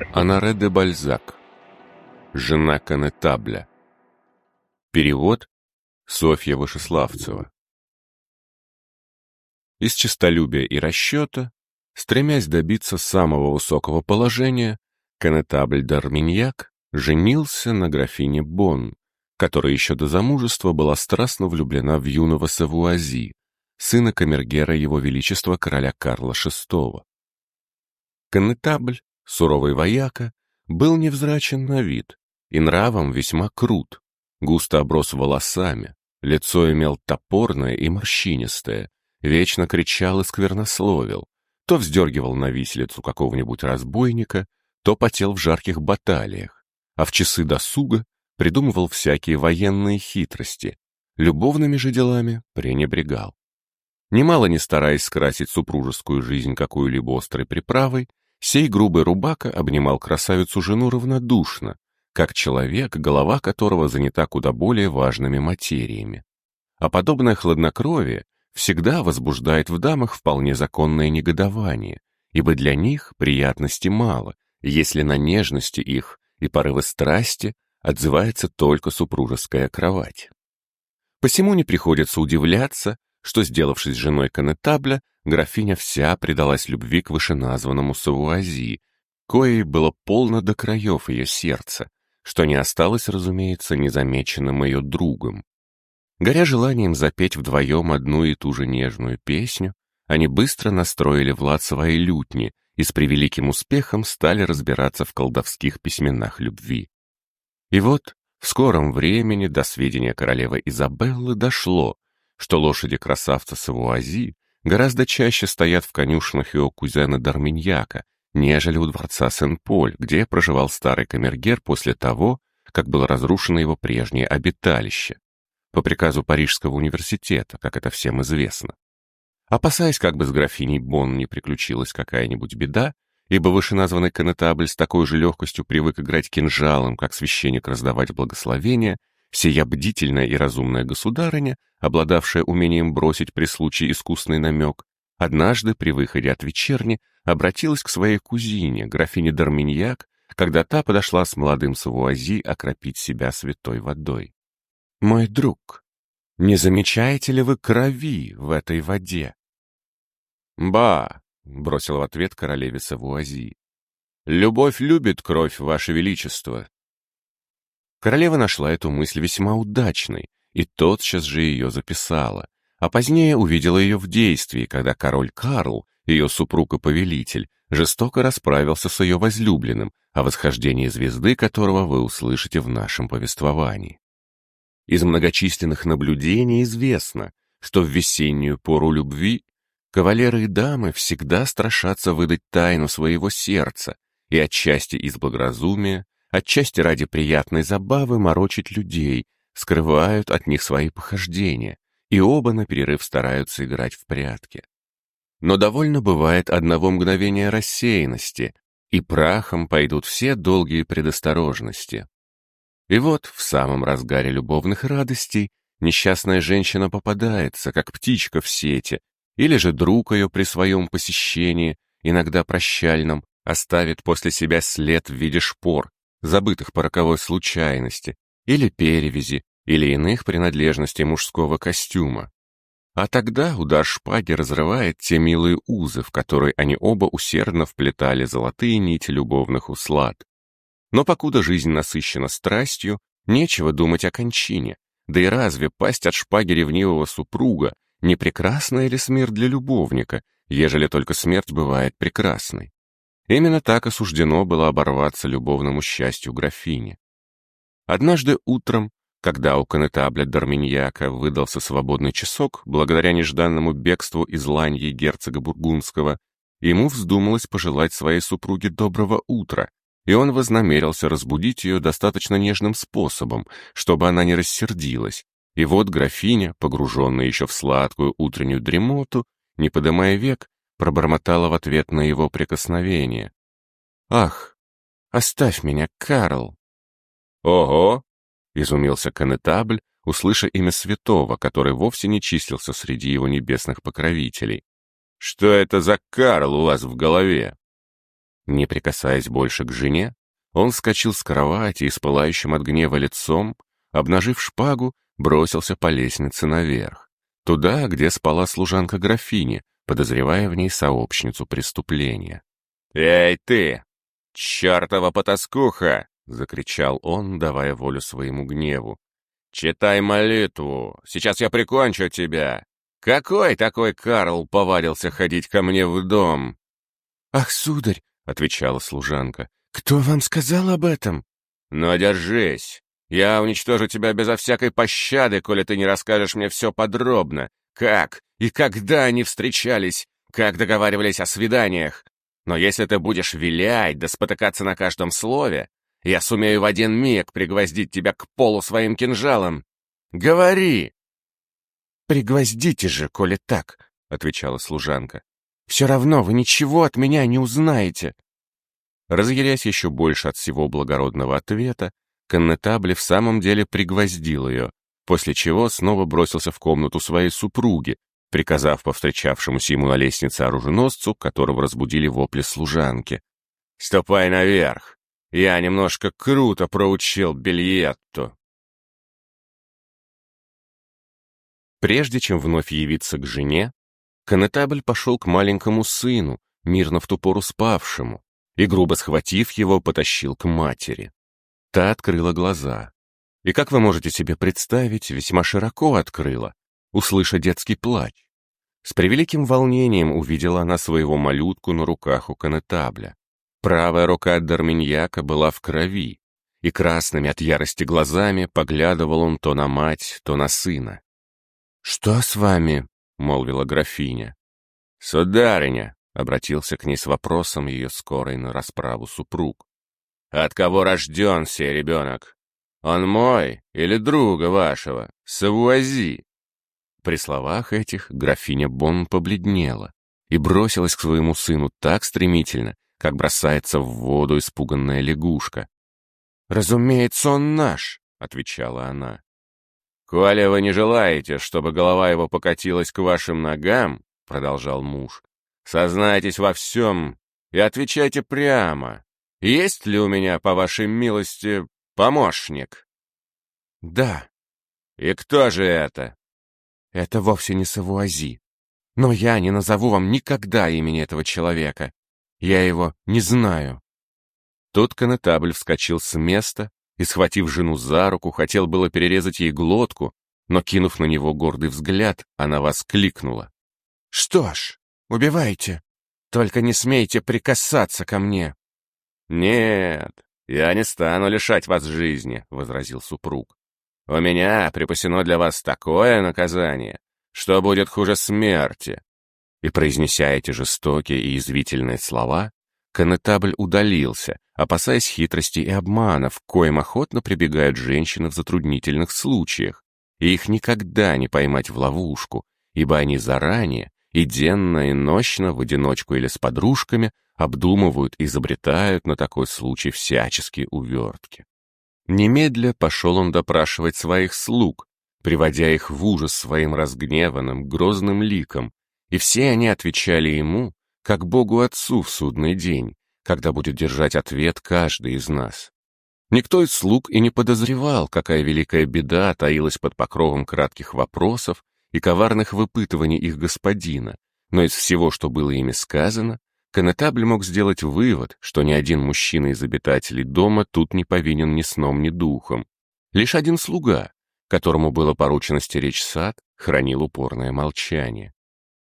Анаре де Бальзак. Жена конетабля. Перевод Софья Вышеславцева. Из честолюбия и расчета, стремясь добиться самого высокого положения, конетабль Дарминьяк женился на графине Бон, которая еще до замужества была страстно влюблена в юного Савуази, сына камергера его величества короля Карла VI. Конетабль, суровый вояка, был невзрачен на вид и нравом весьма крут, густо оброс волосами, лицо имел топорное и морщинистое, вечно кричал и сквернословил, то вздергивал на виселицу какого-нибудь разбойника, то потел в жарких баталиях, а в часы досуга придумывал всякие военные хитрости, любовными же делами пренебрегал. Немало не стараясь скрасить супружескую жизнь какой-либо острой приправой, сей грубый рубака обнимал красавицу-жену равнодушно, как человек, голова которого занята куда более важными материями. А подобное хладнокровие всегда возбуждает в дамах вполне законное негодование, ибо для них приятности мало, если на нежности их и порывы страсти отзывается только супружеская кровать. Посему не приходится удивляться, что, сделавшись женой конетабля, графиня вся предалась любви к вышеназванному Савуази, коей было полно до краев ее сердца, что не осталось, разумеется, незамеченным ее другом. Горя желанием запеть вдвоем одну и ту же нежную песню, они быстро настроили Влад свои лютни и с превеликим успехом стали разбираться в колдовских письменах любви. И вот в скором времени до сведения королевы Изабеллы дошло, что лошади красавца Савуази гораздо чаще стоят в конюшнах его кузена Дарминьяка, нежели у дворца Сен-Поль, где проживал старый камергер после того, как было разрушено его прежнее обиталище по приказу Парижского университета, как это всем известно. Опасаясь, как бы с графиней Бон не приключилась какая-нибудь беда, ибо вышеназванный конетабль с такой же легкостью привык играть кинжалом, как священник раздавать благословения, сия бдительная и разумная государыня, обладавшая умением бросить при случае искусный намек, однажды при выходе от вечерни обратилась к своей кузине, графине Дарминьяк, когда та подошла с молодым Савуази окропить себя святой водой. «Мой друг, не замечаете ли вы крови в этой воде?» «Ба!» — бросил в ответ королеве Савуази. «Любовь любит кровь, ваше величество!» Королева нашла эту мысль весьма удачной и тотчас же ее записала, а позднее увидела ее в действии, когда король Карл, ее супруг и повелитель, жестоко расправился с ее возлюбленным, о восхождении звезды которого вы услышите в нашем повествовании. Из многочисленных наблюдений известно, что в весеннюю пору любви кавалеры и дамы всегда страшатся выдать тайну своего сердца и отчасти из благоразумия, отчасти ради приятной забавы морочить людей, скрывают от них свои похождения, и оба на перерыв стараются играть в прятки. Но довольно бывает одного мгновения рассеянности, и прахом пойдут все долгие предосторожности. И вот в самом разгаре любовных радостей несчастная женщина попадается, как птичка в сети, или же друг ее при своем посещении, иногда прощальном, оставит после себя след в виде шпор, забытых по роковой случайности, или перевязи, или иных принадлежностей мужского костюма. А тогда удар шпаги разрывает те милые узы, в которые они оба усердно вплетали золотые нити любовных услад. Но покуда жизнь насыщена страстью, нечего думать о кончине. Да и разве пасть от шпаги ревнивого супруга не прекрасная ли смерть для любовника, ежели только смерть бывает прекрасной? Именно так осуждено было оборваться любовному счастью графини. Однажды утром, когда у конетабля Дарминьяка выдался свободный часок, благодаря нежданному бегству из Ланьи герцога Бургундского, ему вздумалось пожелать своей супруге доброго утра, и он вознамерился разбудить ее достаточно нежным способом, чтобы она не рассердилась. И вот графиня, погруженная еще в сладкую утреннюю дремоту, не подымая век, пробормотала в ответ на его прикосновение. «Ах, оставь меня, Карл!» «Ого!» — изумился конетабль, услыша имя святого, который вовсе не числился среди его небесных покровителей. «Что это за Карл у вас в голове?» Не прикасаясь больше к жене, он вскочил с кровати и с пылающим от гнева лицом, обнажив шпагу, бросился по лестнице наверх, туда, где спала служанка графини, подозревая в ней сообщницу преступления. «Эй ты! Чертова потаскуха!» — закричал он, давая волю своему гневу. «Читай молитву! Сейчас я прикончу тебя! Какой такой Карл повадился ходить ко мне в дом?» «Ах, сударь!» — отвечала служанка. «Кто вам сказал об этом?» «Но держись! Я уничтожу тебя безо всякой пощады, коли ты не расскажешь мне все подробно. Как и когда они встречались, как договаривались о свиданиях. Но если ты будешь вилять да спотыкаться на каждом слове, я сумею в один миг пригвоздить тебя к полу своим кинжалом. Говори!» «Пригвоздите же, коли так», — отвечала служанка. «Все равно вы ничего от меня не узнаете». Разъярясь еще больше от всего благородного ответа, Коннетабли в самом деле пригвоздил ее, после чего снова бросился в комнату своей супруги, приказав повстречавшемуся ему на лестнице оруженосцу, которого разбудили вопли служанки. «Ступай наверх! Я немножко круто проучил Бельетту!» Прежде чем вновь явиться к жене, Коннетабль пошел к маленькому сыну, мирно в ту пору спавшему, и, грубо схватив его, потащил к матери. Та открыла глаза. И, как вы можете себе представить, весьма широко открыла, услыша детский плач. С превеликим волнением увидела она своего малютку на руках у конетабля. Правая рука Дарминьяка была в крови, и красными от ярости глазами поглядывал он то на мать, то на сына. «Что с вами?» — молвила графиня. «Сударыня!» — обратился к ней с вопросом ее скорой на расправу супруг. «От кого рожден сей ребенок? Он мой или друга вашего, Савуази?» При словах этих графиня Бон побледнела и бросилась к своему сыну так стремительно, как бросается в воду испуганная лягушка. «Разумеется, он наш», — отвечала она. «Коли вы не желаете, чтобы голова его покатилась к вашим ногам», — продолжал муж, — «сознайтесь во всем и отвечайте прямо. Есть ли у меня, по вашей милости, помощник?» «Да». «И кто же это?» Это вовсе не Савуази. Но я не назову вам никогда имени этого человека. Я его не знаю». Тут конетабль вскочил с места и, схватив жену за руку, хотел было перерезать ей глотку, но, кинув на него гордый взгляд, она воскликнула. «Что ж, убивайте, только не смейте прикасаться ко мне». «Нет, я не стану лишать вас жизни», — возразил супруг. У меня припасено для вас такое наказание, что будет хуже смерти». И, произнеся эти жестокие и извительные слова, конетабль удалился, опасаясь хитрости и обманов, коим охотно прибегают женщины в затруднительных случаях, и их никогда не поймать в ловушку, ибо они заранее, и денно, и ночно, в одиночку или с подружками, обдумывают изобретают на такой случай всяческие увертки. Немедля пошел он допрашивать своих слуг, приводя их в ужас своим разгневанным, грозным ликом, и все они отвечали ему, как Богу Отцу в судный день, когда будет держать ответ каждый из нас. Никто из слуг и не подозревал, какая великая беда таилась под покровом кратких вопросов и коварных выпытываний их господина, но из всего, что было ими сказано, Конетабль мог сделать вывод, что ни один мужчина из обитателей дома тут не повинен ни сном, ни духом. Лишь один слуга, которому было поручено стеречь сад, хранил упорное молчание.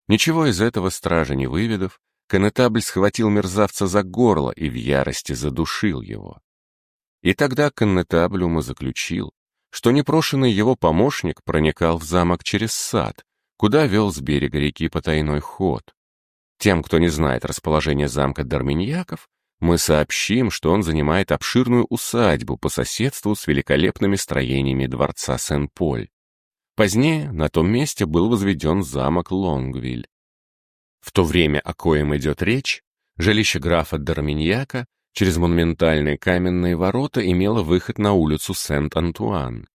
Ничего из этого стража не выведав, Конетабль схватил мерзавца за горло и в ярости задушил его. И тогда Коннетабль заключил, что непрошенный его помощник проникал в замок через сад, куда вел с берега реки потайной ход. Тем, кто не знает расположение замка Дарминьяков, мы сообщим, что он занимает обширную усадьбу по соседству с великолепными строениями дворца Сен-Поль. Позднее на том месте был возведен замок Лонгвиль. В то время, о коем идет речь, жилище графа Дарминьяка через монументальные каменные ворота имело выход на улицу Сент-Антуан.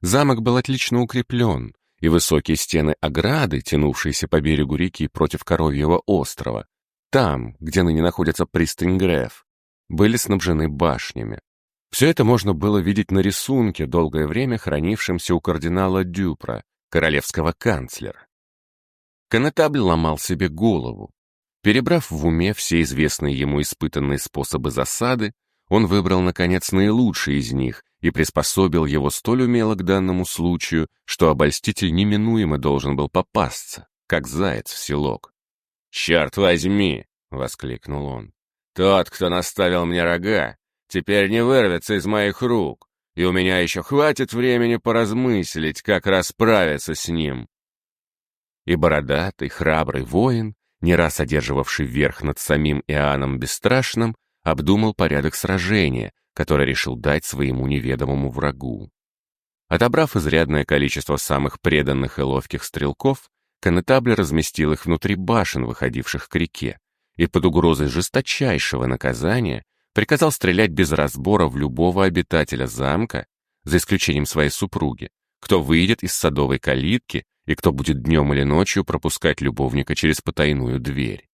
Замок был отлично укреплен, и высокие стены ограды, тянувшиеся по берегу реки против Коровьего острова, там, где ныне находится пристань Греф, были снабжены башнями. Все это можно было видеть на рисунке, долгое время хранившемся у кардинала Дюпра, королевского канцлера. Конетабль ломал себе голову. Перебрав в уме все известные ему испытанные способы засады, он выбрал, наконец, наилучший из них и приспособил его столь умело к данному случаю, что обольститель неминуемо должен был попасться, как заяц в селок. «Черт возьми!» — воскликнул он. «Тот, кто наставил мне рога, теперь не вырвется из моих рук, и у меня еще хватит времени поразмыслить, как расправиться с ним». И бородатый, храбрый воин, не раз одерживавший верх над самим Иоанном Бесстрашным, обдумал порядок сражения, который решил дать своему неведомому врагу. Отобрав изрядное количество самых преданных и ловких стрелков, Конетабль разместил их внутри башен, выходивших к реке, и под угрозой жесточайшего наказания приказал стрелять без разбора в любого обитателя замка, за исключением своей супруги, кто выйдет из садовой калитки и кто будет днем или ночью пропускать любовника через потайную дверь.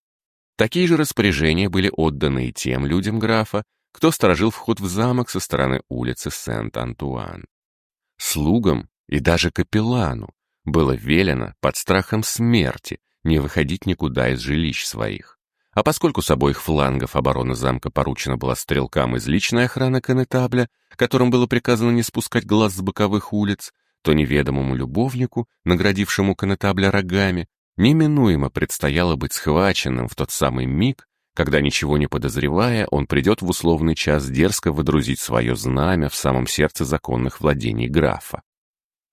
Такие же распоряжения были отданы и тем людям графа, кто сторожил вход в замок со стороны улицы Сент-Антуан. Слугам и даже капеллану было велено под страхом смерти не выходить никуда из жилищ своих. А поскольку с обоих флангов обороны замка поручена была стрелкам из личной охраны конетабля, которым было приказано не спускать глаз с боковых улиц, то неведомому любовнику, наградившему конетабля рогами, неминуемо предстояло быть схваченным в тот самый миг, когда, ничего не подозревая, он придет в условный час дерзко выдрузить свое знамя в самом сердце законных владений графа.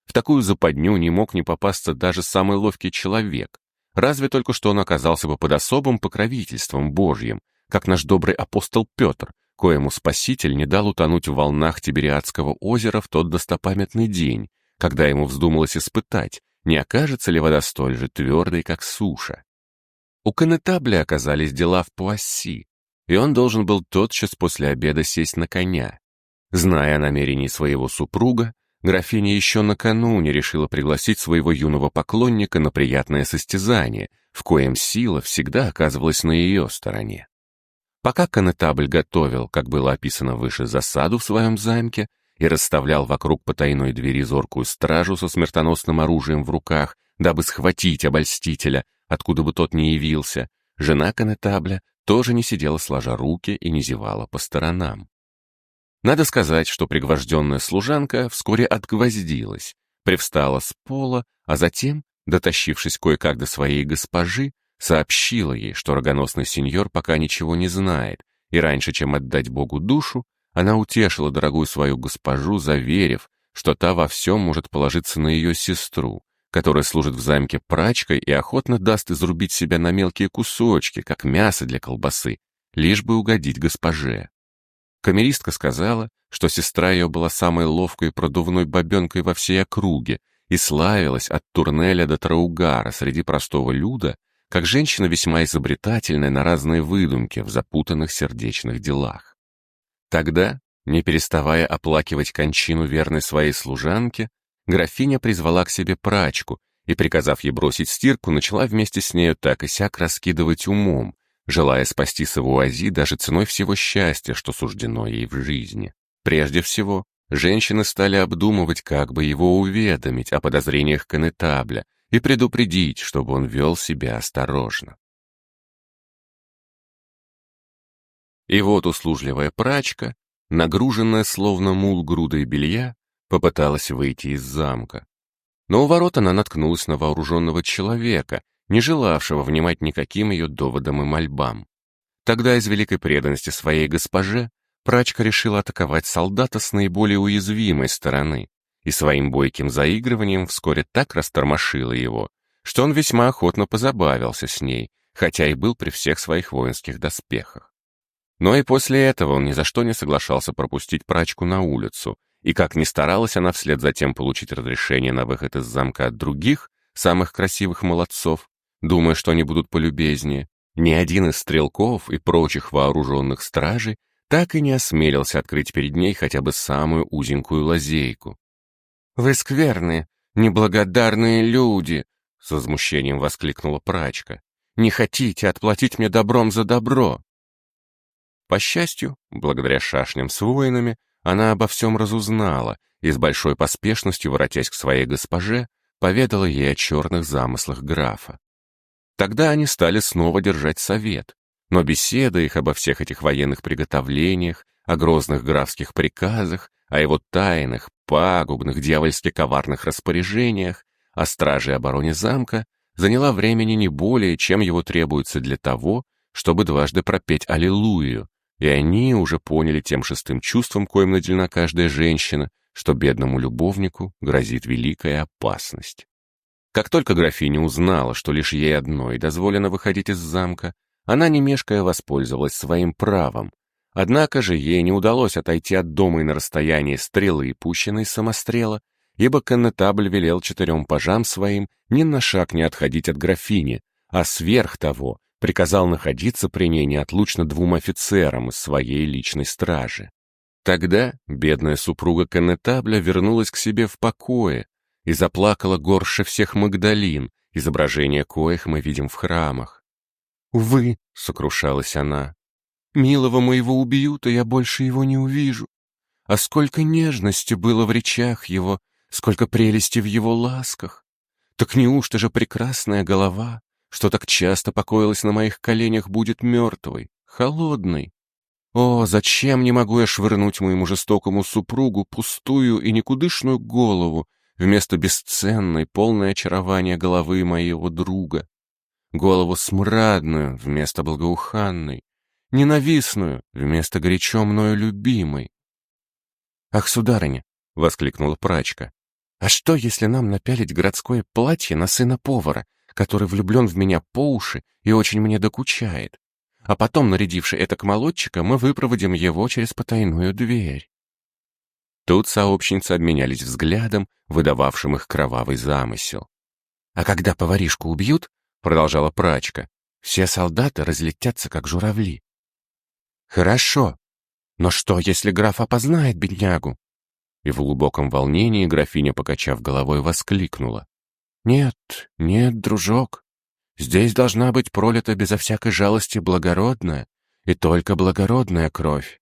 В такую западню не мог не попасться даже самый ловкий человек, Разве только что он оказался бы под особым покровительством Божьим, как наш добрый апостол Петр, коему Спаситель не дал утонуть в волнах Тибериадского озера в тот достопамятный день, когда ему вздумалось испытать, не окажется ли вода столь же твердой, как суша. У Канетабля оказались дела в Пуасси, и он должен был тотчас после обеда сесть на коня. Зная о намерении своего супруга, Графиня еще накануне решила пригласить своего юного поклонника на приятное состязание, в коем сила всегда оказывалась на ее стороне. Пока конетабль готовил, как было описано выше, засаду в своем замке и расставлял вокруг потайной двери зоркую стражу со смертоносным оружием в руках, дабы схватить обольстителя, откуда бы тот ни явился, жена конетабля тоже не сидела сложа руки и не зевала по сторонам. Надо сказать, что пригвожденная служанка вскоре отгвоздилась, привстала с пола, а затем, дотащившись кое-как до своей госпожи, сообщила ей, что рогоносный сеньор пока ничего не знает, и раньше, чем отдать Богу душу, она утешила дорогую свою госпожу, заверив, что та во всем может положиться на ее сестру, которая служит в замке прачкой и охотно даст изрубить себя на мелкие кусочки, как мясо для колбасы, лишь бы угодить госпоже. Камеристка сказала, что сестра ее была самой ловкой продувной бабенкой во всей округе и славилась от Турнеля до Траугара среди простого люда, как женщина весьма изобретательная на разные выдумки в запутанных сердечных делах. Тогда, не переставая оплакивать кончину верной своей служанки, графиня призвала к себе прачку и, приказав ей бросить стирку, начала вместе с нею так и сяк раскидывать умом, желая спасти Савуази даже ценой всего счастья, что суждено ей в жизни. Прежде всего, женщины стали обдумывать, как бы его уведомить о подозрениях конетабля и предупредить, чтобы он вел себя осторожно. И вот услужливая прачка, нагруженная словно мул грудой белья, попыталась выйти из замка. Но у ворот она наткнулась на вооруженного человека, не желавшего внимать никаким ее доводам и мольбам. Тогда из великой преданности своей госпоже прачка решила атаковать солдата с наиболее уязвимой стороны и своим бойким заигрыванием вскоре так растормошила его, что он весьма охотно позабавился с ней, хотя и был при всех своих воинских доспехах. Но и после этого он ни за что не соглашался пропустить прачку на улицу, и как ни старалась она вслед за тем получить разрешение на выход из замка от других, самых красивых молодцов, думая, что они будут полюбезнее, ни один из стрелков и прочих вооруженных стражей так и не осмелился открыть перед ней хотя бы самую узенькую лазейку. «Вы скверные, неблагодарные люди!» — с возмущением воскликнула прачка. Не хотите отплатить мне добром за добро?» По счастью, благодаря шашням с воинами, она обо всем разузнала и с большой поспешностью, воротясь к своей госпоже, поведала ей о черных замыслах графа. Тогда они стали снова держать совет, но беседа их обо всех этих военных приготовлениях, о грозных графских приказах, о его тайных, пагубных, дьявольски коварных распоряжениях, о страже и обороне замка, заняла времени не более, чем его требуется для того, чтобы дважды пропеть «Аллилуйю», и они уже поняли тем шестым чувством, коим наделена каждая женщина, что бедному любовнику грозит великая опасность. Как только графиня узнала, что лишь ей одной дозволено выходить из замка, она, не мешкая, воспользовалась своим правом. Однако же ей не удалось отойти от дома и на расстояние стрелы, пущенной самострела, ибо коннетабль велел четырем пажам своим ни на шаг не отходить от графини, а сверх того приказал находиться при ней неотлучно двум офицерам из своей личной стражи. Тогда бедная супруга коннетабля вернулась к себе в покое и заплакала горше всех Магдалин, изображения коих мы видим в храмах. «Увы», — сокрушалась она, — «милого моего убьют, и я больше его не увижу. А сколько нежности было в речах его, сколько прелести в его ласках! Так неужто же прекрасная голова, что так часто покоилась на моих коленях, будет мертвой, холодной. О, зачем не могу я швырнуть моему жестокому супругу пустую и никудышную голову вместо бесценной, полной очарования головы моего друга? Голову смрадную вместо благоуханной, ненавистную вместо горячо мною любимой. «Ах, сударыня!» — воскликнула прачка. «А что, если нам напялить городское платье на сына повара который влюблен в меня по уши и очень мне докучает. А потом, нарядивши это к молодчика, мы выпроводим его через потайную дверь. Тут сообщницы обменялись взглядом, выдававшим их кровавый замысел. «А когда поваришку убьют, — продолжала прачка, — все солдаты разлетятся, как журавли». «Хорошо. Но что, если граф опознает беднягу?» И в глубоком волнении графиня, покачав головой, воскликнула. «Нет, нет, дружок. Здесь должна быть пролита безо всякой жалости благородная, и только благородная кровь».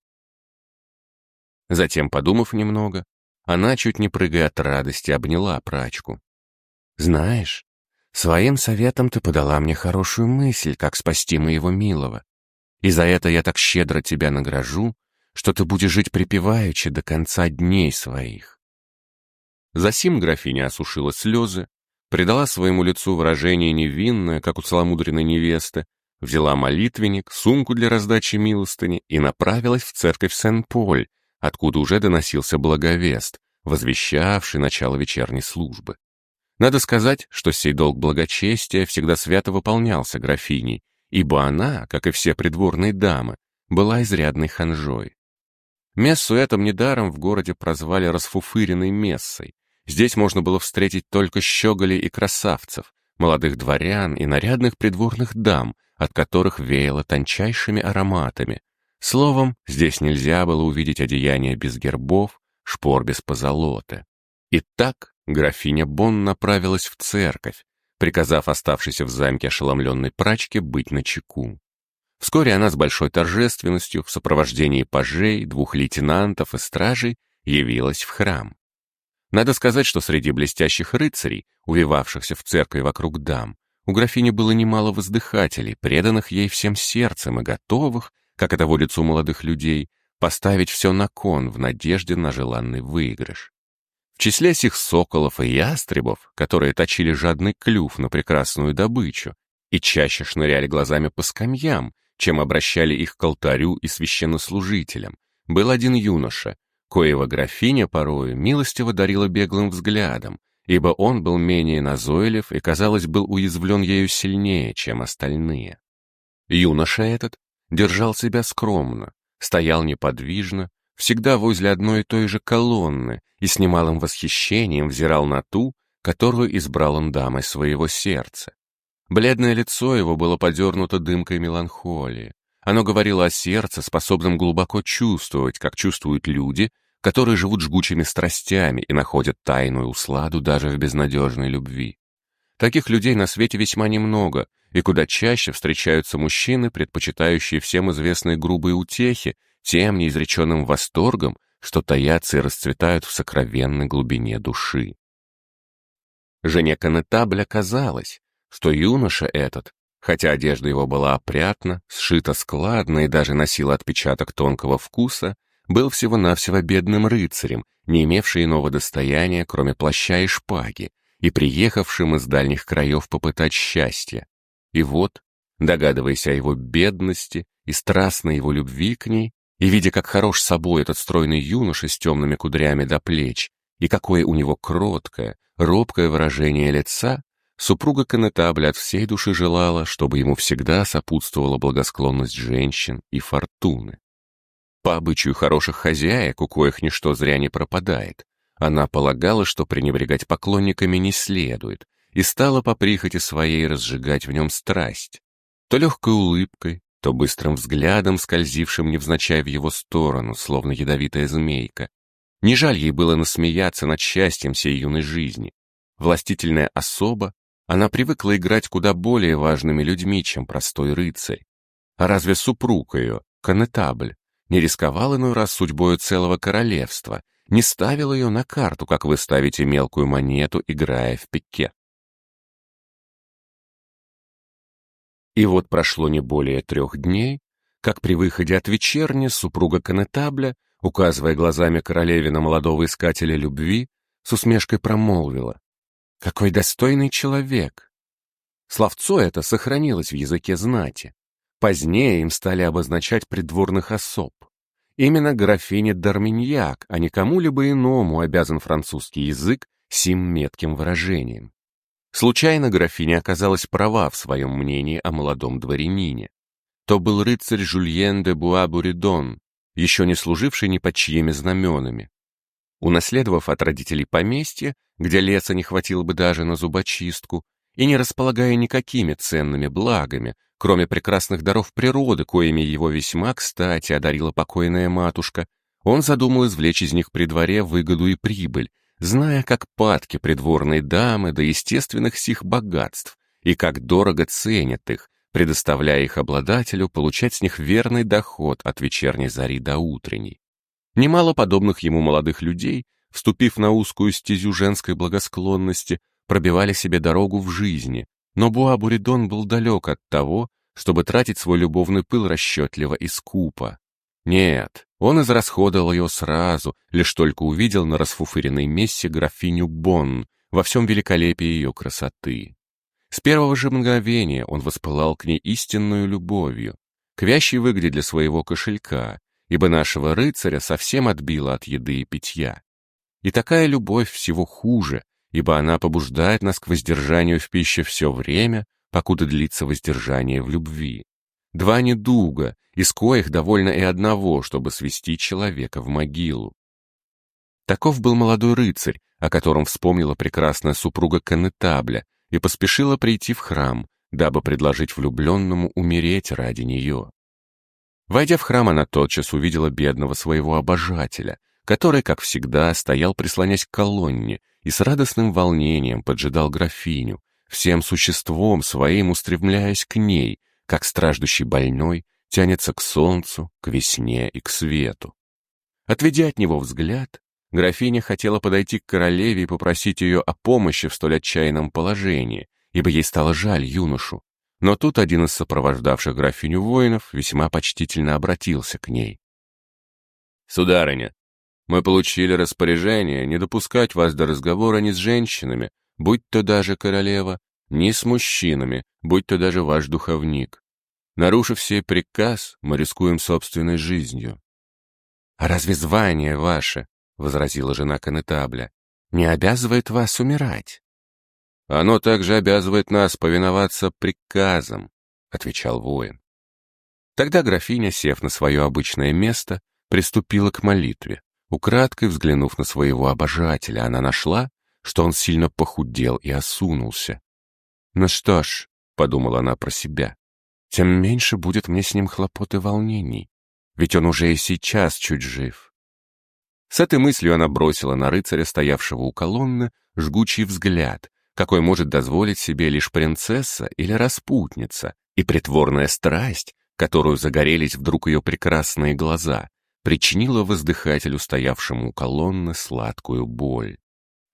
Затем, подумав немного, она, чуть не прыгая от радости, обняла прачку. «Знаешь, своим советом ты подала мне хорошую мысль, как спасти моего милого. И за это я так щедро тебя награжу, что ты будешь жить припеваючи до конца дней своих». Засим графиня осушила слезы, придала своему лицу выражение невинное, как у целомудренной невесты, взяла молитвенник, сумку для раздачи милостыни и направилась в церковь Сен-Поль, откуда уже доносился благовест, возвещавший начало вечерней службы. Надо сказать, что сей долг благочестия всегда свято выполнялся графиней, ибо она, как и все придворные дамы, была изрядной ханжой. Мессу этом недаром в городе прозвали расфуфыренной мессой, Здесь можно было встретить только щеголей и красавцев, молодых дворян и нарядных придворных дам, от которых веяло тончайшими ароматами. Словом, здесь нельзя было увидеть одеяния без гербов, шпор без позолоты. И так графиня Бон направилась в церковь, приказав оставшейся в замке ошеломленной прачке быть начеку. Вскоре она с большой торжественностью в сопровождении пажей, двух лейтенантов и стражей явилась в храм. Надо сказать, что среди блестящих рыцарей, увивавшихся в церкви вокруг дам, у графини было немало воздыхателей, преданных ей всем сердцем и готовых, как это водится у молодых людей, поставить все на кон в надежде на желанный выигрыш. В числе сих соколов и ястребов, которые точили жадный клюв на прекрасную добычу и чаще шныряли глазами по скамьям, чем обращали их к алтарю и священнослужителям, был один юноша, коего графиня порою милостиво дарила беглым взглядом, ибо он был менее назойлив и, казалось, был уязвлен ею сильнее, чем остальные. Юноша этот держал себя скромно, стоял неподвижно, всегда возле одной и той же колонны и с немалым восхищением взирал на ту, которую избрал он дамой своего сердца. Бледное лицо его было подернуто дымкой меланхолии. Оно говорило о сердце, способном глубоко чувствовать, как чувствуют люди, которые живут жгучими страстями и находят тайную усладу даже в безнадежной любви. Таких людей на свете весьма немного, и куда чаще встречаются мужчины, предпочитающие всем известные грубые утехи, тем неизреченным восторгом, что таятся и расцветают в сокровенной глубине души. Жене Конетабля казалось, что юноша этот, хотя одежда его была опрятна, сшита складно и даже носила отпечаток тонкого вкуса, был всего-навсего бедным рыцарем, не имевший иного достояния, кроме плаща и шпаги, и приехавшим из дальних краев попытать счастье. И вот, догадываясь о его бедности и страстной его любви к ней, и видя, как хорош собой этот стройный юноша с темными кудрями до плеч, и какое у него кроткое, робкое выражение лица, супруга Конетабля от всей души желала, чтобы ему всегда сопутствовала благосклонность женщин и фортуны. По обычаю хороших хозяек, у коих ничто зря не пропадает, она полагала, что пренебрегать поклонниками не следует, и стала по прихоти своей разжигать в нем страсть. То легкой улыбкой, то быстрым взглядом, скользившим невзначай в его сторону, словно ядовитая змейка. Не жаль ей было насмеяться над счастьем всей юной жизни. Властительная особа, она привыкла играть куда более важными людьми, чем простой рыцарь. А разве супруг ее, конетабль, не рисковал иной раз судьбою целого королевства, не ставил ее на карту, как вы ставите мелкую монету, играя в пике? И вот прошло не более трех дней, как при выходе от вечерни супруга Конетабля, указывая глазами королеве на молодого искателя любви, с усмешкой промолвила. «Какой достойный человек!» Словцо это сохранилось в языке знати. Позднее им стали обозначать придворных особ. Именно графине Дарминьяк, а не кому-либо иному обязан французский язык сим метким выражением. Случайно графиня оказалась права в своем мнении о молодом дворянине. То был рыцарь Жульен де Буа-Буридон, еще не служивший ни под чьими знаменами. Унаследовав от родителей поместье, где леса не хватило бы даже на зубочистку, и не располагая никакими ценными благами, кроме прекрасных даров природы, коими его весьма кстати одарила покойная матушка, он задумал извлечь из них при дворе выгоду и прибыль, зная, как падки придворные дамы до естественных сих богатств и как дорого ценят их, предоставляя их обладателю получать с них верный доход от вечерней зари до утренней. Немало подобных ему молодых людей, вступив на узкую стезю женской благосклонности, пробивали себе дорогу в жизни, но Буа-Буридон был далек от того, чтобы тратить свой любовный пыл расчетливо и скупо. Нет, он израсходовал ее сразу, лишь только увидел на расфуфыренной мессе графиню Бонн во всем великолепии ее красоты. С первого же мгновения он воспылал к ней истинную любовью, к вящей выгоде для своего кошелька, ибо нашего рыцаря совсем отбила от еды и питья. И такая любовь всего хуже, ибо она побуждает нас к воздержанию в пище все время, покуда длится воздержание в любви. Два недуга, из коих довольно и одного, чтобы свести человека в могилу. Таков был молодой рыцарь, о котором вспомнила прекрасная супруга Конетабля и поспешила прийти в храм, дабы предложить влюбленному умереть ради нее. Войдя в храм, она тотчас увидела бедного своего обожателя, который, как всегда, стоял прислонясь к колонне и с радостным волнением поджидал графиню, всем существом своим устремляясь к ней, как страждущий больной тянется к солнцу, к весне и к свету. Отведя от него взгляд, графиня хотела подойти к королеве и попросить ее о помощи в столь отчаянном положении, ибо ей стало жаль юношу. Но тут один из сопровождавших графиню воинов весьма почтительно обратился к ней. «Сударыня, мы получили распоряжение не допускать вас до разговора ни с женщинами, будь то даже королева, ни с мужчинами, будь то даже ваш духовник. Нарушив сей приказ, мы рискуем собственной жизнью. «А разве звание ваше, — возразила жена конетабля, — не обязывает вас умирать?» «Оно также обязывает нас повиноваться приказам», — отвечал воин. Тогда графиня, сев на свое обычное место, приступила к молитве. Украдкой взглянув на своего обожателя, она нашла, что он сильно похудел и осунулся. «Ну что ж», — подумала она про себя, тем меньше будет мне с ним хлопот и волнений, ведь он уже и сейчас чуть жив. С этой мыслью она бросила на рыцаря, стоявшего у колонны, жгучий взгляд, какой может дозволить себе лишь принцесса или распутница, и притворная страсть, которую загорелись вдруг ее прекрасные глаза, причинила воздыхателю, стоявшему у колонны, сладкую боль.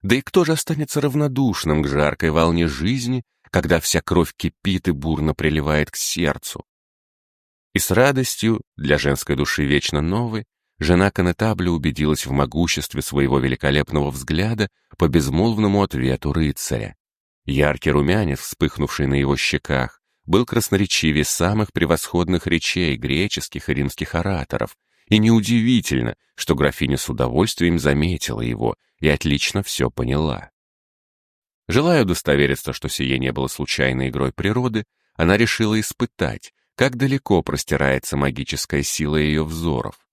Да и кто же останется равнодушным к жаркой волне жизни, когда вся кровь кипит и бурно приливает к сердцу? И с радостью, для женской души вечно новой, жена Конетабля убедилась в могуществе своего великолепного взгляда по безмолвному ответу рыцаря. Яркий румянец, вспыхнувший на его щеках, был красноречивее самых превосходных речей греческих и римских ораторов, и неудивительно, что графиня с удовольствием заметила его и отлично все поняла. Желая удостовериться, что сие не было случайной игрой природы, она решила испытать, как далеко простирается магическая сила ее взоров.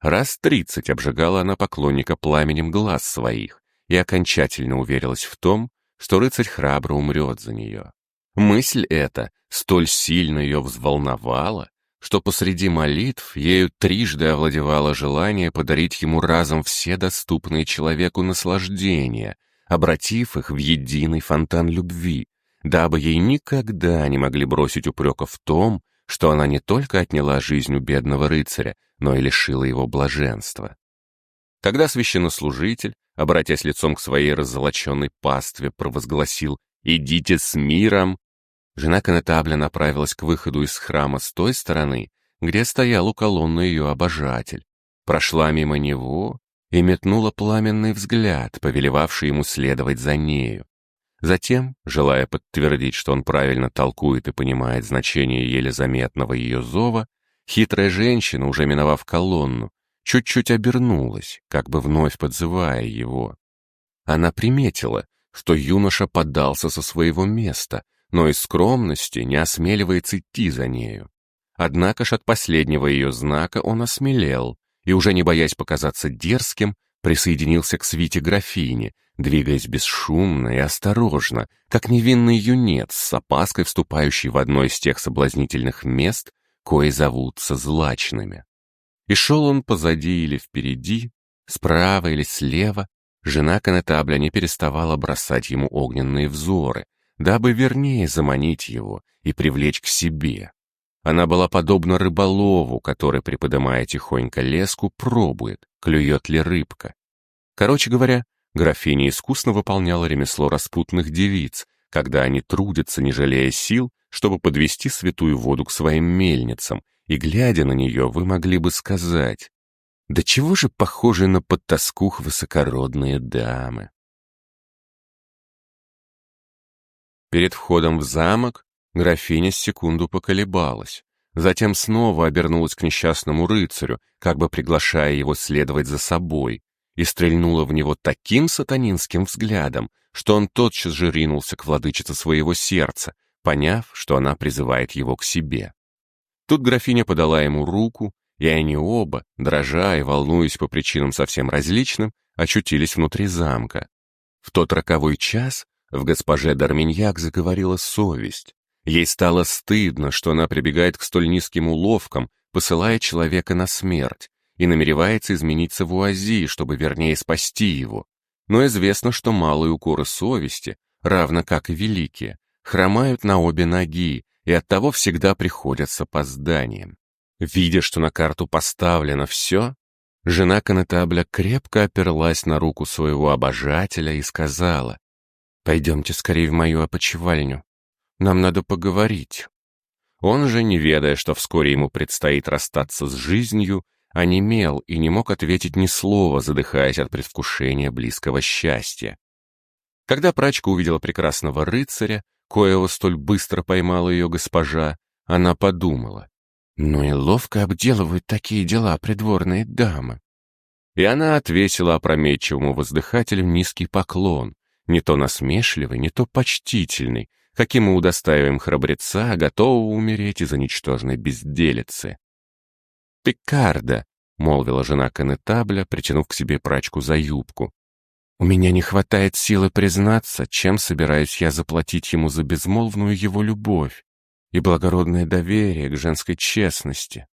Раз тридцать обжигала она поклонника пламенем глаз своих и окончательно уверилась в том, что рыцарь храбро умрет за нее. Мысль эта столь сильно ее взволновала, что посреди молитв ею трижды овладевало желание подарить ему разом все доступные человеку наслаждения, обратив их в единый фонтан любви, дабы ей никогда не могли бросить упреков в том, что она не только отняла жизнь у бедного рыцаря, но и лишила его блаженства. Когда священнослужитель, обратясь лицом к своей раззолоченной пастве, провозгласил «Идите с миром!», жена конетабля направилась к выходу из храма с той стороны, где стоял у колонны ее обожатель, прошла мимо него и метнула пламенный взгляд, повелевавший ему следовать за нею. Затем, желая подтвердить, что он правильно толкует и понимает значение еле заметного ее зова, хитрая женщина, уже миновав колонну, чуть-чуть обернулась, как бы вновь подзывая его. Она приметила, что юноша поддался со своего места, но из скромности не осмеливается идти за нею. Однако ж от последнего ее знака он осмелел и, уже не боясь показаться дерзким, присоединился к свите графини, двигаясь бесшумно и осторожно, как невинный юнец с опаской вступающий в одно из тех соблазнительных мест, кои зовутся злачными. И шел он позади или впереди, справа или слева, жена конетабля не переставала бросать ему огненные взоры, дабы вернее заманить его и привлечь к себе. Она была подобна рыболову, который, приподымая тихонько леску, пробует, клюет ли рыбка. Короче говоря, Графиня искусно выполняла ремесло распутных девиц, когда они трудятся, не жалея сил, чтобы подвести святую воду к своим мельницам, и, глядя на нее, вы могли бы сказать, «Да чего же похожи на подтаскух высокородные дамы?» Перед входом в замок графиня секунду поколебалась, затем снова обернулась к несчастному рыцарю, как бы приглашая его следовать за собой, и стрельнула в него таким сатанинским взглядом, что он тотчас же ринулся к владычице своего сердца, поняв, что она призывает его к себе. Тут графиня подала ему руку, и они оба, дрожа и волнуясь по причинам совсем различным, очутились внутри замка. В тот роковой час в госпоже Дарминьяк заговорила совесть. Ей стало стыдно, что она прибегает к столь низким уловкам, посылая человека на смерть, и намеревается изменить Савуази, чтобы вернее спасти его. Но известно, что малые укоры совести, равно как и великие, хромают на обе ноги и оттого всегда приходят с опозданием. Видя, что на карту поставлено все, жена Конетабля крепко оперлась на руку своего обожателя и сказала, «Пойдемте скорее в мою опочивальню. Нам надо поговорить». Он же, не ведая, что вскоре ему предстоит расстаться с жизнью, онемел и не мог ответить ни слова, задыхаясь от предвкушения близкого счастья. Когда прачка увидела прекрасного рыцаря, коего столь быстро поймала ее госпожа, она подумала, ну и ловко обделывают такие дела придворные дамы. И она отвесила опрометчивому воздыхателю низкий поклон, не то насмешливый, не то почтительный, каким мы удостаиваем храбреца, готового умереть из-за ничтожной безделицы. «Пикарда», — молвила жена конетабля, притянув к себе прачку за юбку. «У меня не хватает силы признаться, чем собираюсь я заплатить ему за безмолвную его любовь и благородное доверие к женской честности.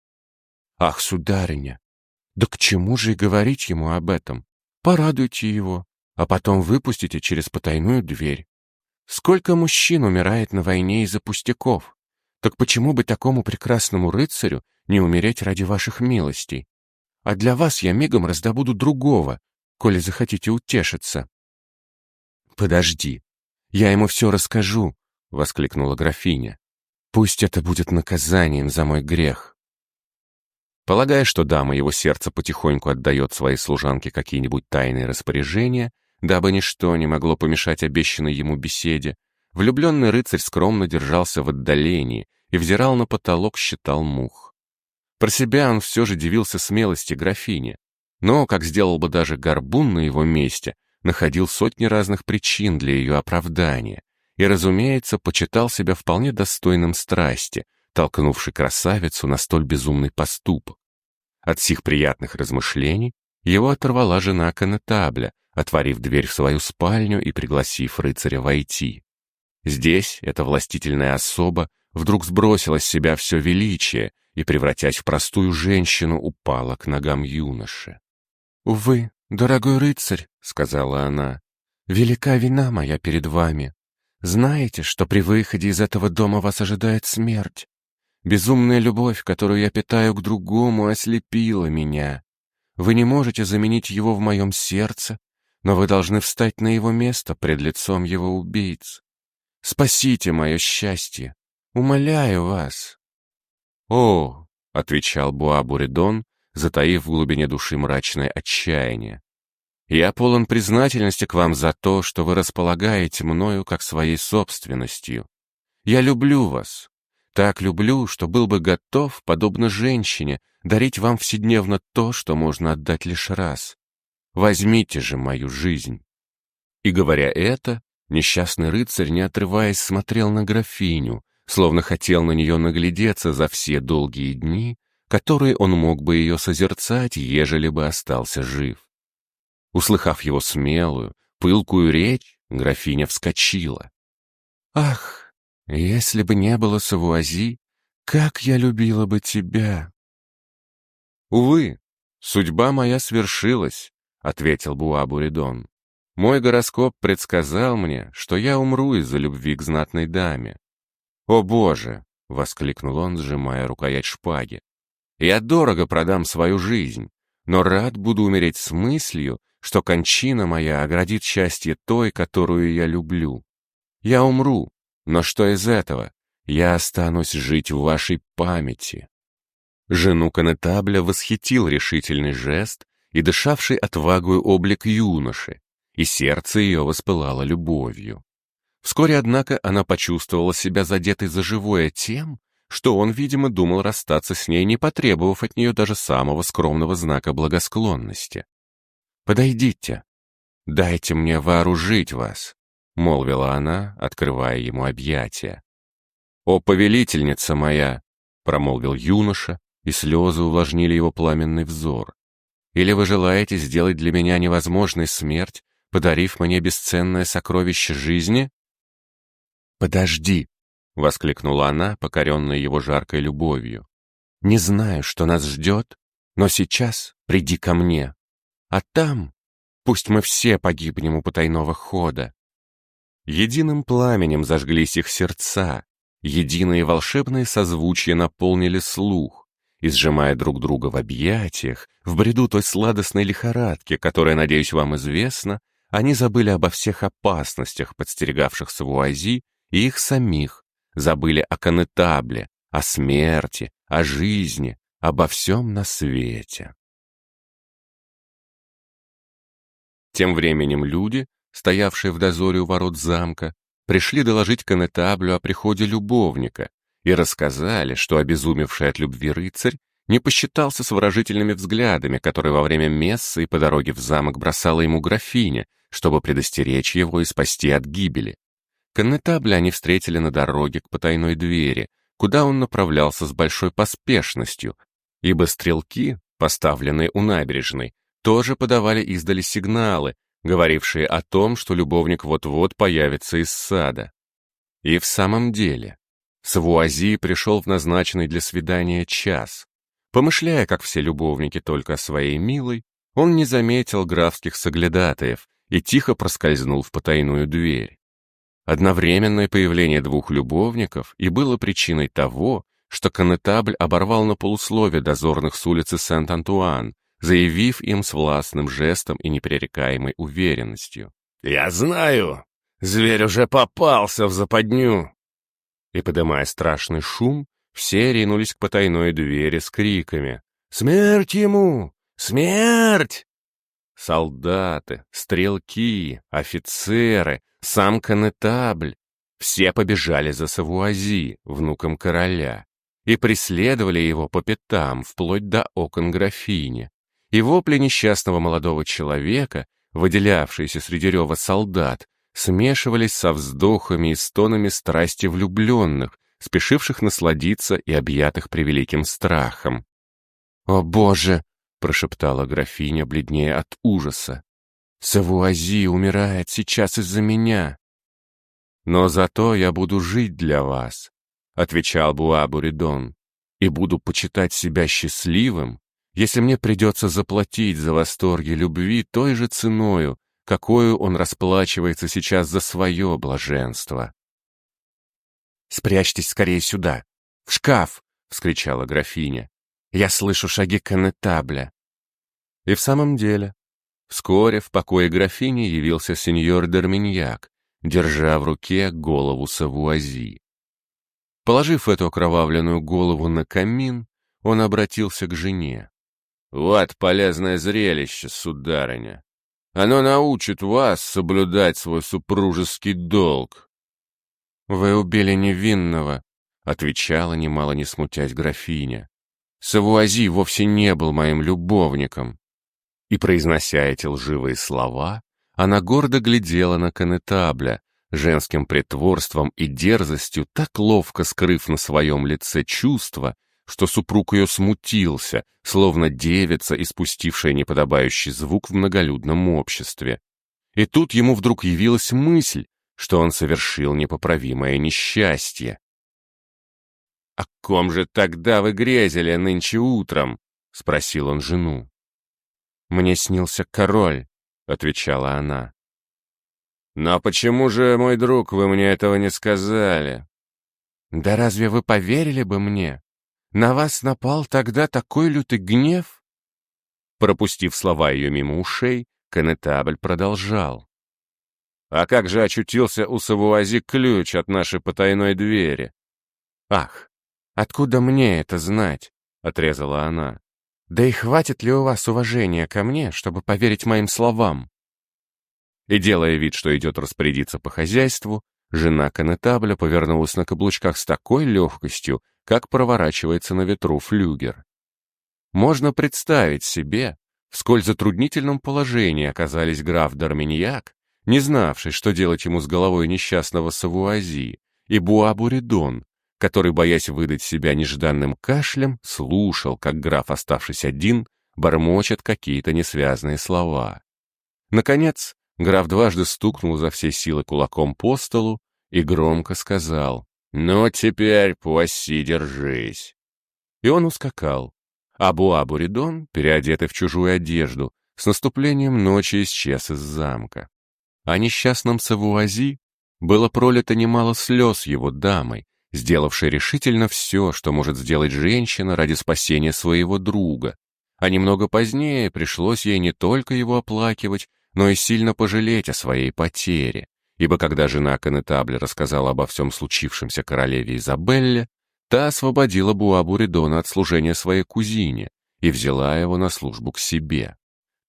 Ах, сударыня, да к чему же и говорить ему об этом? Порадуйте его, а потом выпустите через потайную дверь. Сколько мужчин умирает на войне из-за пустяков? Так почему бы такому прекрасному рыцарю не умереть ради ваших милостей? А для вас я мигом раздобуду другого, коли захотите утешиться». «Подожди, я ему все расскажу», — воскликнула графиня. «Пусть это будет наказанием за мой грех». Полагая, что дама его сердца потихоньку отдает своей служанке какие-нибудь тайные распоряжения, дабы ничто не могло помешать обещанной ему беседе, влюбленный рыцарь скромно держался в отдалении и взирал на потолок, считал мух. Про себя он все же дивился смелости графини, но, как сделал бы даже горбун на его месте, находил сотни разных причин для ее оправдания и, разумеется, почитал себя вполне достойным страсти, толкнувшей красавицу на столь безумный поступок. От сих приятных размышлений его оторвала жена конетабля, отворив дверь в свою спальню и пригласив рыцаря войти. Здесь эта властительная особа вдруг сбросила с себя все величие и, превратясь в простую женщину, упала к ногам юноши. «Увы, дорогой рыцарь», — сказала она, — «велика вина моя перед вами. Знаете, что при выходе из этого дома вас ожидает смерть? Безумная любовь, которую я питаю к другому, ослепила меня. Вы не можете заменить его в моем сердце, но вы должны встать на его место пред лицом его убийц. Спасите мое счастье, умоляю вас». «О», — отвечал Буабуридон, затаив в глубине души мрачное отчаяние. «Я полон признательности к вам за то, что вы располагаете мною как своей собственностью. Я люблю вас. Так люблю, что был бы готов, подобно женщине, дарить вам вседневно то, что можно отдать лишь раз. Возьмите же мою жизнь». И говоря это, несчастный рыцарь, не отрываясь, смотрел на графиню, словно хотел на нее наглядеться за все долгие дни, которые он мог бы ее созерцать, ежели бы остался жив. Услыхав его смелую, пылкую речь, графиня вскочила. «Ах, если бы не было Савуази, как я любила бы тебя!» «Увы, судьба моя свершилась», — ответил Буабуридон. «Мой гороскоп предсказал мне, что я умру из-за любви к знатной даме». «О боже!» — воскликнул он, сжимая рукоять шпаги. Я дорого продам свою жизнь, но рад буду умереть с мыслью, что кончина моя оградит счастье той, которую я люблю. Я умру, но что из этого? Я останусь жить в вашей памяти». Жену конетабля восхитил решительный жест и дышавший отвагою облик юноши, и сердце ее воспылало любовью. Вскоре, однако, она почувствовала себя задетой за живое тем, что он, видимо, думал расстаться с ней, не потребовав от нее даже самого скромного знака благосклонности. «Подойдите, дайте мне вооружить вас», — молвила она, открывая ему объятия. «О, повелительница моя!» — промолвил юноша, и слезы увлажнили его пламенный взор. «Или вы желаете сделать для меня невозможной смерть, подарив мне бесценное сокровище жизни?» «Подожди», — воскликнула она, покоренная его жаркой любовью. «Не знаю, что нас ждет, но сейчас приди ко мне. А там пусть мы все погибнем у потайного хода». Единым пламенем зажглись их сердца, единые волшебные созвучия наполнили слух, и, сжимая друг друга в объятиях, в бреду той сладостной лихорадки, которая, надеюсь, вам известна, они забыли обо всех опасностях, подстерегавших Савуази их самих, забыли о конетабле, о смерти, о жизни, обо всем на свете. Тем временем люди, стоявшие в дозоре у ворот замка, пришли доложить конетаблю о приходе любовника и рассказали, что обезумевший от любви рыцарь не посчитался с выражительными взглядами, которые во время мессы и по дороге в замок бросала ему графиня, чтобы предостеречь его и спасти от гибели. Коннетабля они встретили на дороге к потайной двери, куда он направлялся с большой поспешностью, ибо стрелки, поставленные у набережной, тоже подавали издали сигналы, говорившие о том, что любовник вот-вот появится из сада. И в самом деле, Савуази пришел в назначенный для свидания час. Помышляя, как все любовники, только о своей милой, он не заметил графских соглядатаев и тихо проскользнул в потайную дверь. Одновременное появление двух любовников и было причиной того, что конетабль оборвал на полуслове дозорных с улицы Сент-Антуан, заявив им с властным жестом и непререкаемой уверенностью. «Я знаю! Зверь уже попался в западню!» И, подымая страшный шум, все ринулись к потайной двери с криками «Смерть ему! Смерть!» Солдаты, стрелки, офицеры, сам конетабль — все побежали за Савуази, внуком короля, и преследовали его по пятам, вплоть до окон графини. И вопли несчастного молодого человека, выделявшиеся среди рева солдат, смешивались со вздохами и стонами страсти влюбленных, спешивших насладиться и объятых превеликим страхом. «О, Боже!» — прошептала графиня, бледнее от ужаса. «Савуази умирает сейчас из-за меня!» «Но зато я буду жить для вас», — отвечал Буабуридон, «и буду почитать себя счастливым, если мне придется заплатить за восторги любви той же ценою, какую он расплачивается сейчас за свое блаженство». «Спрячьтесь скорее сюда! В шкаф!» — вскричала графиня. «Я слышу шаги конетабля». И в самом деле, вскоре в покое графини явился сеньор Дерминьяк, держа в руке голову Савуази. Положив эту окровавленную голову на камин, он обратился к жене. «Вот полезное зрелище, сударыня. Оно научит вас соблюдать свой супружеский долг». «Вы убили невинного», — отвечала, немало не смутясь графиня. «Савуази вовсе не был моим любовником». И, произнося эти лживые слова, она гордо глядела на конетабля, женским притворством и дерзостью так ловко скрыв на своем лице чувства, что супруг ее смутился, словно девица, испустившая неподобающий звук в многолюдном обществе. И тут ему вдруг явилась мысль, что он совершил непоправимое несчастье. «О ком же тогда вы грезили нынче утром?» — спросил он жену. «Мне снился король», — отвечала она. «Но почему же, мой друг, вы мне этого не сказали?» «Да разве вы поверили бы мне? На вас напал тогда такой лютый гнев?» Пропустив слова ее мимо ушей, конетабль продолжал. «А как же очутился у Савуази ключ от нашей потайной двери?» «Ах, откуда мне это знать?» — отрезала она. «Да и хватит ли у вас уважения ко мне, чтобы поверить моим словам?» И, делая вид, что идет распорядиться по хозяйству, жена конетабля повернулась на каблучках с такой легкостью, как проворачивается на ветру флюгер. Можно представить себе, в сколь затруднительном положении оказались граф Дарминьяк, не знавший, что делать ему с головой несчастного Савуази, и Буабуридон, который, боясь выдать себя нежданным кашлем, слушал, как граф, оставшись один, бормочет какие-то несвязные слова. Наконец, Граф дважды стукнул за все силы кулаком по столу и громко сказал «Ну, теперь, Пуасси, держись!» И он ускакал. А Буабуридон, переодетый в чужую одежду, с наступлением ночи исчез из замка. О несчастном Савуази было пролито немало слез его дамой, сделавшей решительно все, что может сделать женщина ради спасения своего друга. А немного позднее пришлось ей не только его оплакивать, но и сильно пожалеть о своей потере, ибо когда жена Конетабля рассказала обо всем случившемся королеве Изабелле, та освободила Буабу Ридона от служения своей кузине и взяла его на службу к себе.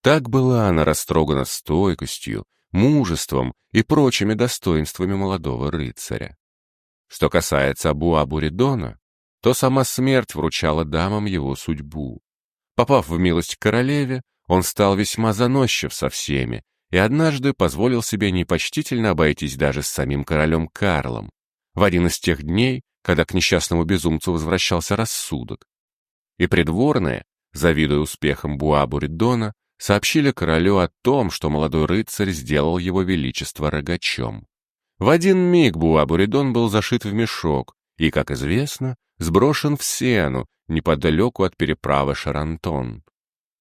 Так была она растрогана стойкостью, мужеством и прочими достоинствами молодого рыцаря. Что касается Буабу Ридона, то сама смерть вручала дамам его судьбу. Попав в милость к королеве, он стал весьма заносчив со всеми и однажды позволил себе непочтительно обойтись даже с самим королем Карлом, в один из тех дней, когда к несчастному безумцу возвращался рассудок. И придворные, завидуя успехом Буабуридона, сообщили королю о том, что молодой рыцарь сделал его величество рогачом. В один миг Буабуридон был зашит в мешок и, как известно, сброшен в сену неподалеку от переправы Шарантон.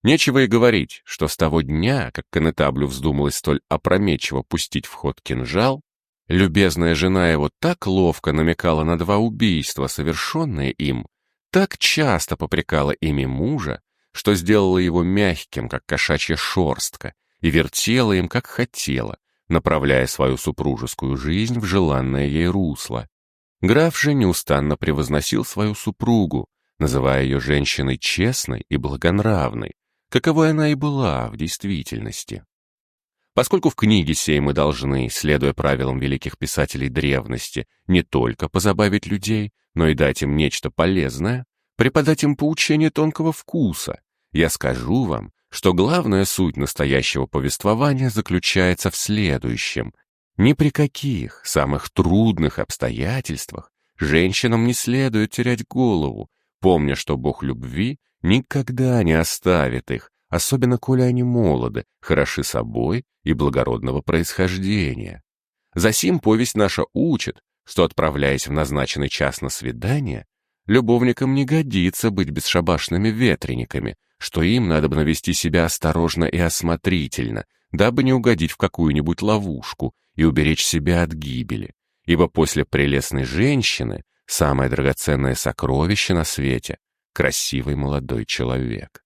Нечего и говорить, что с того дня, как конетаблю вздумалось столь опрометчиво пустить в ход кинжал, Любезная жена его так ловко намекала на два убийства, совершенные им, так часто попрекала ими мужа, что сделала его мягким, как кошачья шорстка, и вертела им, как хотела, направляя свою супружескую жизнь в желанное ей русло. Граф же неустанно превозносил свою супругу, называя ее женщиной честной и благонравной, каковой она и была в действительности. Поскольку в книге сей мы должны, следуя правилам великих писателей древности, не только позабавить людей, но и дать им нечто полезное, преподать им поучение тонкого вкуса, я скажу вам, что главная суть настоящего повествования заключается в следующем. Ни при каких самых трудных обстоятельствах женщинам не следует терять голову, помня, что Бог любви никогда не оставит их, особенно коли они молоды, хороши собой и благородного происхождения. Засим повесть наша учит, что, отправляясь в назначенный час на свидание, любовникам не годится быть бесшабашными ветрениками, что им надо бы навести себя осторожно и осмотрительно, дабы не угодить в какую-нибудь ловушку и уберечь себя от гибели, ибо после прелестной женщины самое драгоценное сокровище на свете — красивый молодой человек.